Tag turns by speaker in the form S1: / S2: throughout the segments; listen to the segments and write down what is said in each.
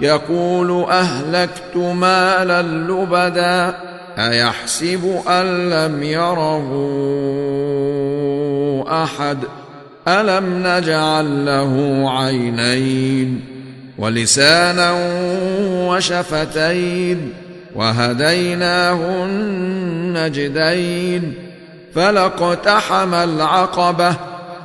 S1: يقول أهلكت مالا لبدا أيحسب أن لم يره أحد؟ ألم نجعل له عينين ولسانا وشفتين وهديناه النجدين فلاقتحم العقبة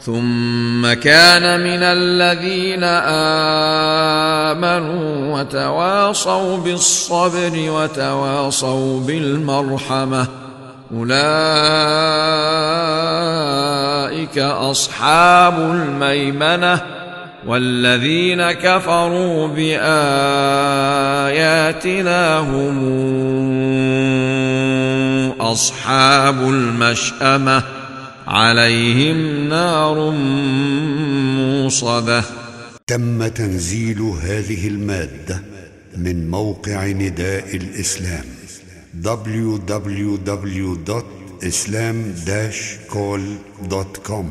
S1: ثم كان من الذين آمنوا وتواصوا بالصبر وتواصوا بالمرحمة. أولئك أصحاب الميمنة والذين كفروا بآياتنا هم أصحاب المشأمة. عليهم نار موصده
S2: تم تنزيل هذه المادة من موقع نداء الإسلام www.islam-call.com